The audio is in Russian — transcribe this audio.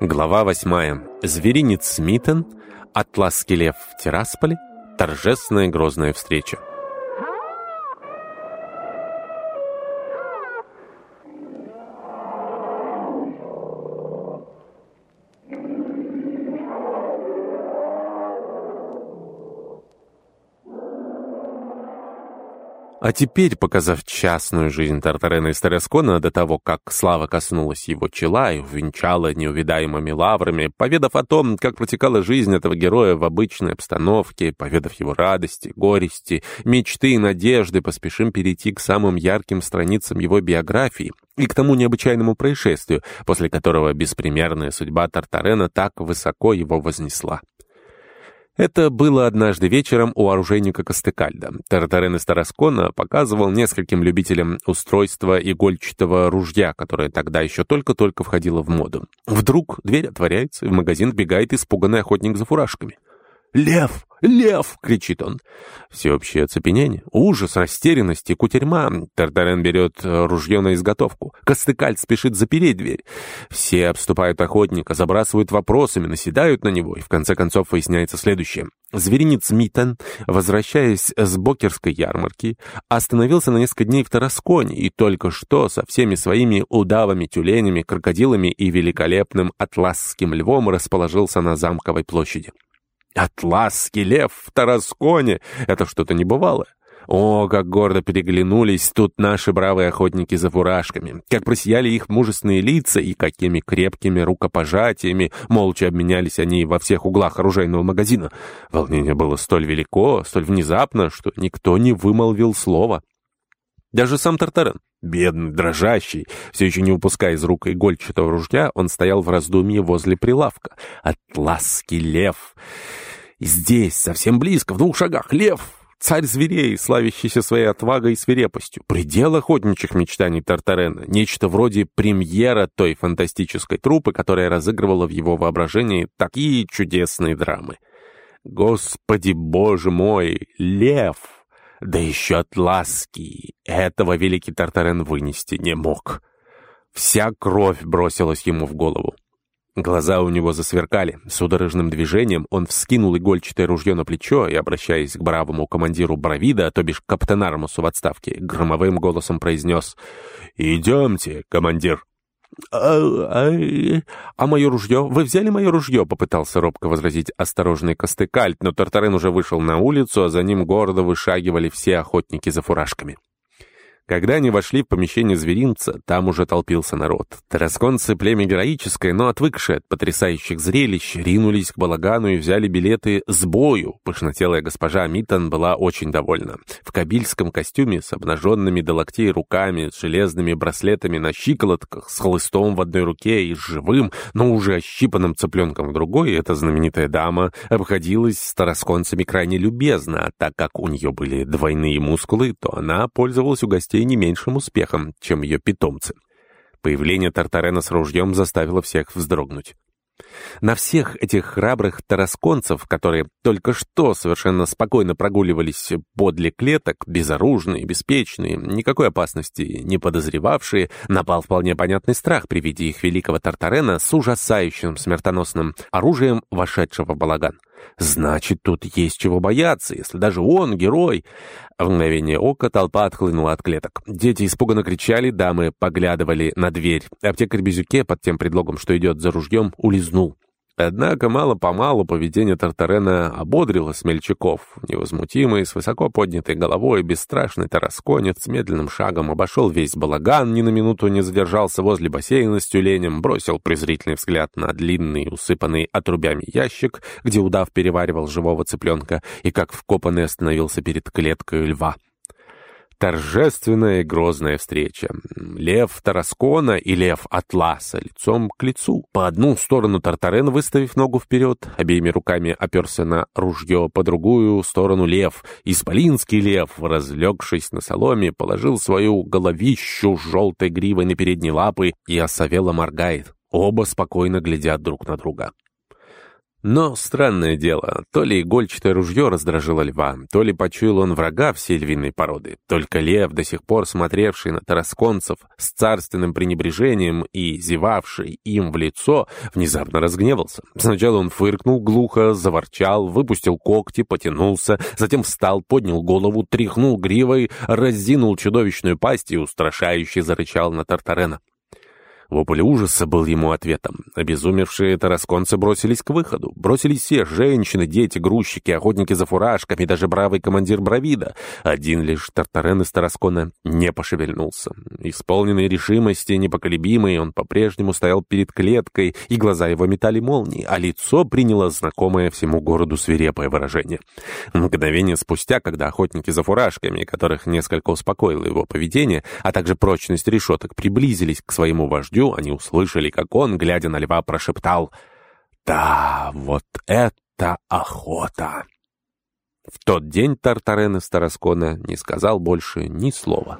Глава восьмая. Зверинец Смитен, Атласский лев в Тирасполе, торжественная грозная встреча. А теперь, показав частную жизнь Тартарена и Старескона до того, как слава коснулась его чела и увенчала неувидаемыми лаврами, поведав о том, как протекала жизнь этого героя в обычной обстановке, поведав его радости, горести, мечты и надежды, поспешим перейти к самым ярким страницам его биографии и к тому необычайному происшествию, после которого беспримерная судьба Тартарена так высоко его вознесла. Это было однажды вечером у оружейника Костыкальда. Тартарен из Тараскона показывал нескольким любителям устройства игольчатого ружья, которое тогда еще только-только входило в моду. Вдруг дверь отворяется, и в магазин бегает испуганный охотник за фуражками. «Лев! Лев!» — кричит он. Всеобщее оцепенение, ужас, растерянность и кутерьма. Тартарен берет э, ружье на изготовку. Костыкаль спешит запереть дверь. Все обступают охотника, забрасывают вопросами, наседают на него, и в конце концов выясняется следующее. Зверинец Митан, возвращаясь с бокерской ярмарки, остановился на несколько дней в Тарасконе и только что со всеми своими удавами, тюленями, крокодилами и великолепным атласским львом расположился на замковой площади. Атласский лев в Тарасконе — это что-то небывалое. О, как гордо переглянулись тут наши бравые охотники за фуражками, как просияли их мужественные лица и какими крепкими рукопожатиями молча обменялись они во всех углах оружейного магазина. Волнение было столь велико, столь внезапно, что никто не вымолвил слова. Даже сам Тартарен, бедный, дрожащий, все еще не упуская из рук игольчатого ружья, он стоял в раздумье возле прилавка. Атласский лев! Здесь, совсем близко, в двух шагах, лев! Царь зверей, славящийся своей отвагой и свирепостью. Предел охотничьих мечтаний Тартарена. Нечто вроде премьера той фантастической труппы, которая разыгрывала в его воображении такие чудесные драмы. Господи боже мой, лев! Да еще от ласки. Этого великий Тартарен вынести не мог. Вся кровь бросилась ему в голову. Глаза у него засверкали. Судорожным движением он вскинул игольчатое ружье на плечо и, обращаясь к бравому командиру Бравида, то бишь капитанармусу в отставке, громовым голосом произнес «Идемте, командир». «А, а, а мое ружье? Вы взяли мое ружье?» — попытался робко возразить осторожный Костыкальт, но Тартарен уже вышел на улицу, а за ним гордо вышагивали все охотники за фуражками. Когда они вошли в помещение зверинца, там уже толпился народ. Тарасконцы, племя героическое, но отвыкшие от потрясающих зрелищ, ринулись к балагану и взяли билеты с бою. Пышнотелая госпожа Митон была очень довольна. В кабильском костюме с обнаженными до локтей руками, с железными браслетами на щиколотках, с хлыстом в одной руке и с живым, но уже ощипанным цыпленком в другой, эта знаменитая дама обходилась с тарасконцами крайне любезно, а так как у нее были двойные мускулы, то она пользовалась у гостей не меньшим успехом, чем ее питомцы. Появление Тартарена с ружьем заставило всех вздрогнуть. На всех этих храбрых тарасконцев, которые только что совершенно спокойно прогуливались подле клеток, безоружные, беспечные, никакой опасности не подозревавшие, напал вполне понятный страх при виде их великого Тартарена с ужасающим смертоносным оружием, вошедшего в балаган. Значит, тут есть чего бояться, если даже он герой. В мгновение ока толпа отхлынула от клеток. Дети испуганно кричали, дамы поглядывали на дверь. Аптекарь Безюке, под тем предлогом, что идет за ружьем, улизнул. Однако мало-помалу поведение Тартарена ободрило смельчаков. Невозмутимый, с высоко поднятой головой, бесстрашный тарасконец медленным шагом обошел весь балаган, ни на минуту не задержался возле бассейна с тюленем, бросил презрительный взгляд на длинный, усыпанный отрубями ящик, где удав переваривал живого цыпленка, и как вкопанный остановился перед клеткой льва. Торжественная и грозная встреча. Лев Тараскона и лев Атласа лицом к лицу. По одну сторону Тартарен, выставив ногу вперед, обеими руками оперся на ружье, по другую сторону лев. Исполинский лев, разлегшись на соломе, положил свою головищу желтой гривой на передние лапы и осовело моргает. Оба спокойно глядят друг на друга. Но странное дело, то ли игольчатое ружье раздражило льва, то ли почуял он врага всей львиной породы. Только лев, до сих пор смотревший на тарасконцев с царственным пренебрежением и зевавший им в лицо, внезапно разгневался. Сначала он фыркнул глухо, заворчал, выпустил когти, потянулся, затем встал, поднял голову, тряхнул гривой, разинул чудовищную пасть и устрашающе зарычал на Тартарена. Вопль ужаса был ему ответом. Обезумевшие тарасконцы бросились к выходу. Бросились все — женщины, дети, грузчики, охотники за фуражками, даже бравый командир Бравида. Один лишь Тартарен из Тараскона не пошевельнулся. Исполненный решимости, непоколебимый, он по-прежнему стоял перед клеткой, и глаза его метали молнии, а лицо приняло знакомое всему городу свирепое выражение. Мгновение спустя, когда охотники за фуражками, которых несколько успокоило его поведение, а также прочность решеток, приблизились к своему вождю, дождю, они услышали, как он, глядя на льва, прошептал «Да, вот это охота!» В тот день Тартарен из Тараскона не сказал больше ни слова.